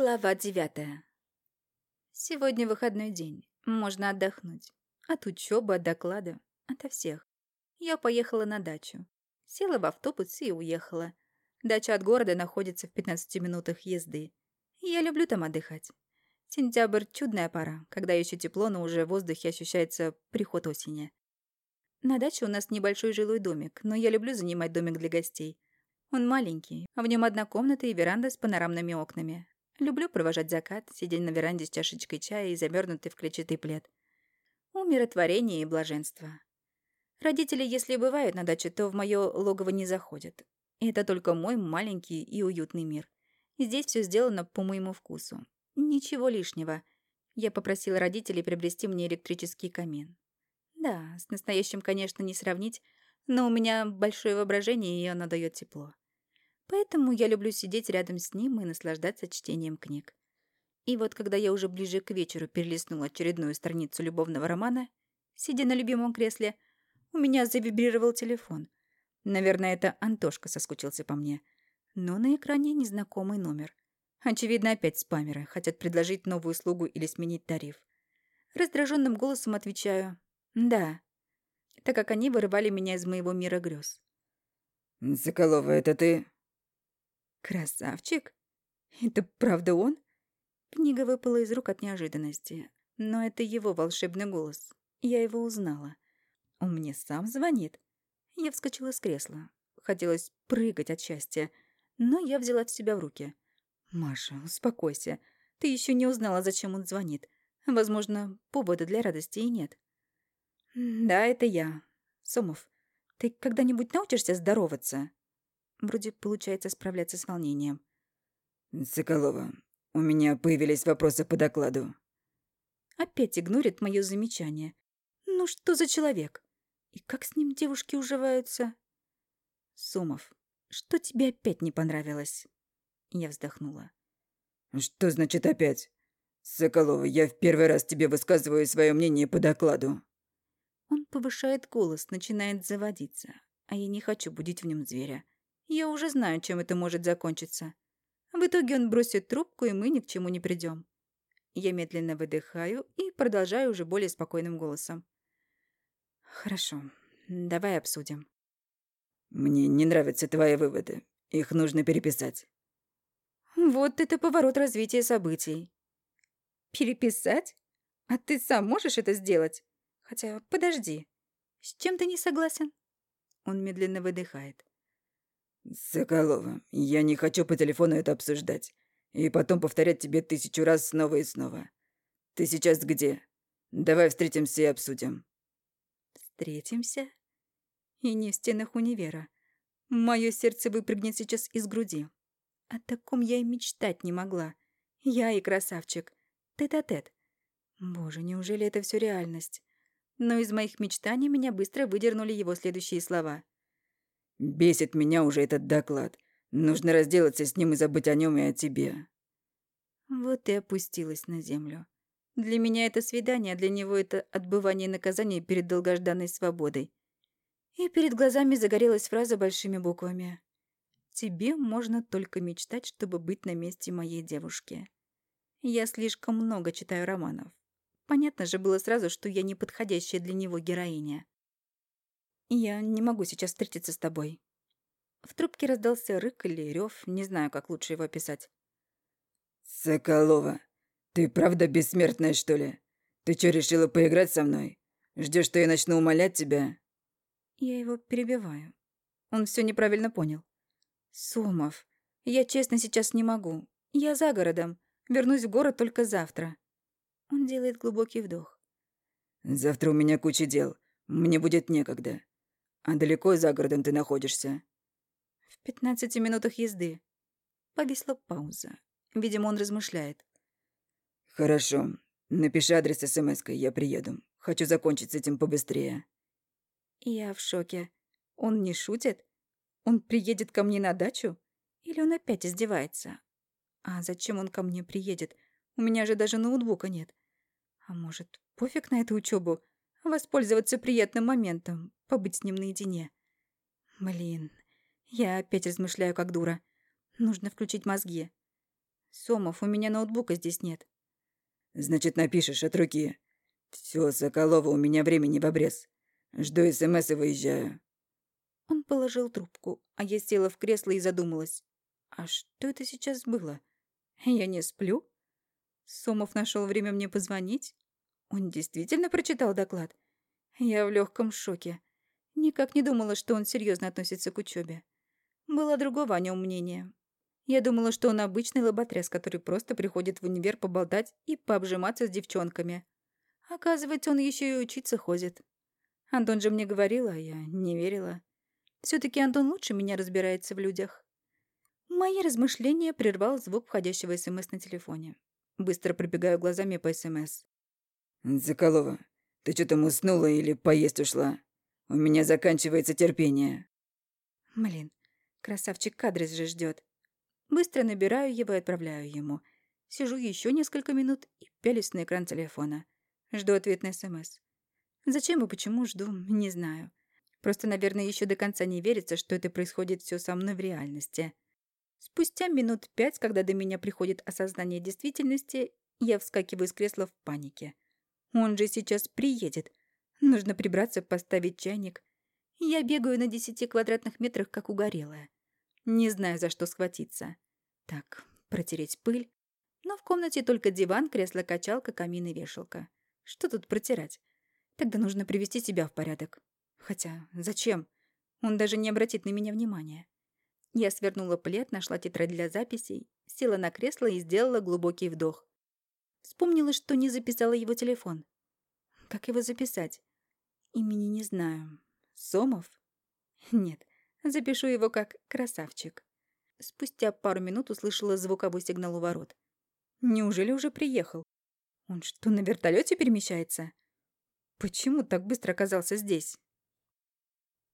Глава девятая. Сегодня выходной день. Можно отдохнуть. От учебы, от доклада, ото всех. Я поехала на дачу. Села в автобус и уехала. Дача от города находится в 15 минутах езды. Я люблю там отдыхать. Сентябрь — чудная пора, когда еще тепло, но уже в воздухе ощущается приход осени. На даче у нас небольшой жилой домик, но я люблю занимать домик для гостей. Он маленький, а в нем одна комната и веранда с панорамными окнами. Люблю провожать закат, сидя на веранде с чашечкой чая и завернутый в клетчатый плед. Умиротворение и блаженство. Родители, если бывают на даче, то в мое логово не заходят. Это только мой маленький и уютный мир. Здесь все сделано по моему вкусу. Ничего лишнего. Я попросила родителей приобрести мне электрический камин. Да, с настоящим, конечно, не сравнить, но у меня большое воображение, и оно дает тепло. Поэтому я люблю сидеть рядом с ним и наслаждаться чтением книг. И вот когда я уже ближе к вечеру перелистнула очередную страницу любовного романа, сидя на любимом кресле, у меня завибрировал телефон. Наверное, это Антошка соскучился по мне. Но на экране незнакомый номер. Очевидно, опять спамеры, хотят предложить новую услугу или сменить тариф. Раздраженным голосом отвечаю «Да», так как они вырывали меня из моего мира грез. «Соколова, это ты?» Красавчик? Это правда он? Книга выпала из рук от неожиданности. Но это его волшебный голос. Я его узнала. Он мне сам звонит. Я вскочила с кресла. Хотелось прыгать от счастья. Но я взяла в себя в руки. «Маша, успокойся. Ты еще не узнала, зачем он звонит. Возможно, повода для радости и нет». «Да, это я. Сомов, ты когда-нибудь научишься здороваться?» Вроде получается справляться с волнением. «Соколова, у меня появились вопросы по докладу». Опять игнорит мое замечание. Ну что за человек? И как с ним девушки уживаются? Сумов, что тебе опять не понравилось? Я вздохнула. Что значит опять? Соколова, я в первый раз тебе высказываю свое мнение по докладу. Он повышает голос, начинает заводиться, а я не хочу будить в нем зверя. Я уже знаю, чем это может закончиться. В итоге он бросит трубку, и мы ни к чему не придем. Я медленно выдыхаю и продолжаю уже более спокойным голосом. Хорошо, давай обсудим. Мне не нравятся твои выводы. Их нужно переписать. Вот это поворот развития событий. Переписать? А ты сам можешь это сделать? Хотя, подожди. С чем ты не согласен? Он медленно выдыхает. «Соколова, я не хочу по телефону это обсуждать. И потом повторять тебе тысячу раз снова и снова. Ты сейчас где? Давай встретимся и обсудим». «Встретимся?» И не в стенах универа. Мое сердце выпрыгнет сейчас из груди. О таком я и мечтать не могла. Я и красавчик. Тет-а-тет. -тет. Боже, неужели это все реальность? Но из моих мечтаний меня быстро выдернули его следующие слова — Бесит меня уже этот доклад. Нужно разделаться с ним и забыть о нем и о тебе. Вот и опустилась на землю. Для меня это свидание, а для него это отбывание наказания перед долгожданной свободой. И перед глазами загорелась фраза большими буквами. «Тебе можно только мечтать, чтобы быть на месте моей девушки». Я слишком много читаю романов. Понятно же было сразу, что я не подходящая для него героиня. «Я не могу сейчас встретиться с тобой». В трубке раздался рык или рев, не знаю, как лучше его описать. «Соколова, ты правда бессмертная, что ли? Ты что, решила поиграть со мной? Ждешь, что я начну умолять тебя?» Я его перебиваю. Он все неправильно понял. «Сомов, я честно сейчас не могу. Я за городом. Вернусь в город только завтра». Он делает глубокий вдох. «Завтра у меня куча дел. Мне будет некогда. «А далеко за городом ты находишься?» «В пятнадцати минутах езды». Повисла пауза. Видимо, он размышляет. «Хорошо. Напиши адрес смс-кой, я приеду. Хочу закончить с этим побыстрее». Я в шоке. Он не шутит? Он приедет ко мне на дачу? Или он опять издевается? А зачем он ко мне приедет? У меня же даже ноутбука нет. А может, пофиг на эту учебу? Воспользоваться приятным моментом, побыть с ним наедине. Блин, я опять размышляю как дура. Нужно включить мозги. Сомов, у меня ноутбука здесь нет. Значит, напишешь от руки. Все, Соколова, у меня времени в обрез. Жду СМС и выезжаю. Он положил трубку, а я села в кресло и задумалась. А что это сейчас было? Я не сплю? Сомов нашел время мне позвонить? Он действительно прочитал доклад? Я в легком шоке. Никак не думала, что он серьезно относится к учебе. Было другого о нем мнения. Я думала, что он обычный лоботряс, который просто приходит в универ поболтать и пообжиматься с девчонками. Оказывается, он еще и учиться ходит. Антон же мне говорил, а я не верила. все таки Антон лучше меня разбирается в людях. Мои размышления прервал звук входящего СМС на телефоне. Быстро пробегаю глазами по СМС. «Заколова, ты что там уснула или поесть ушла? У меня заканчивается терпение». Блин, красавчик Кадрис же ждет. Быстро набираю его и отправляю ему. Сижу еще несколько минут и пялюсь на экран телефона. Жду ответ на СМС. Зачем и почему жду, не знаю. Просто, наверное, еще до конца не верится, что это происходит все со мной в реальности. Спустя минут пять, когда до меня приходит осознание действительности, я вскакиваю с кресла в панике. Он же сейчас приедет. Нужно прибраться, поставить чайник. Я бегаю на десяти квадратных метрах, как угорелая. Не знаю, за что схватиться. Так, протереть пыль. Но в комнате только диван, кресло-качалка, камин и вешалка. Что тут протирать? Тогда нужно привести себя в порядок. Хотя, зачем? Он даже не обратит на меня внимания. Я свернула плед, нашла тетрадь для записей, села на кресло и сделала глубокий вдох. Вспомнила, что не записала его телефон. Как его записать? Имени не знаю. Сомов? Нет, Запишу его как «красавчик». Спустя пару минут услышала звуковой сигнал у ворот. Неужели уже приехал? Он что, на вертолете перемещается? Почему так быстро оказался здесь?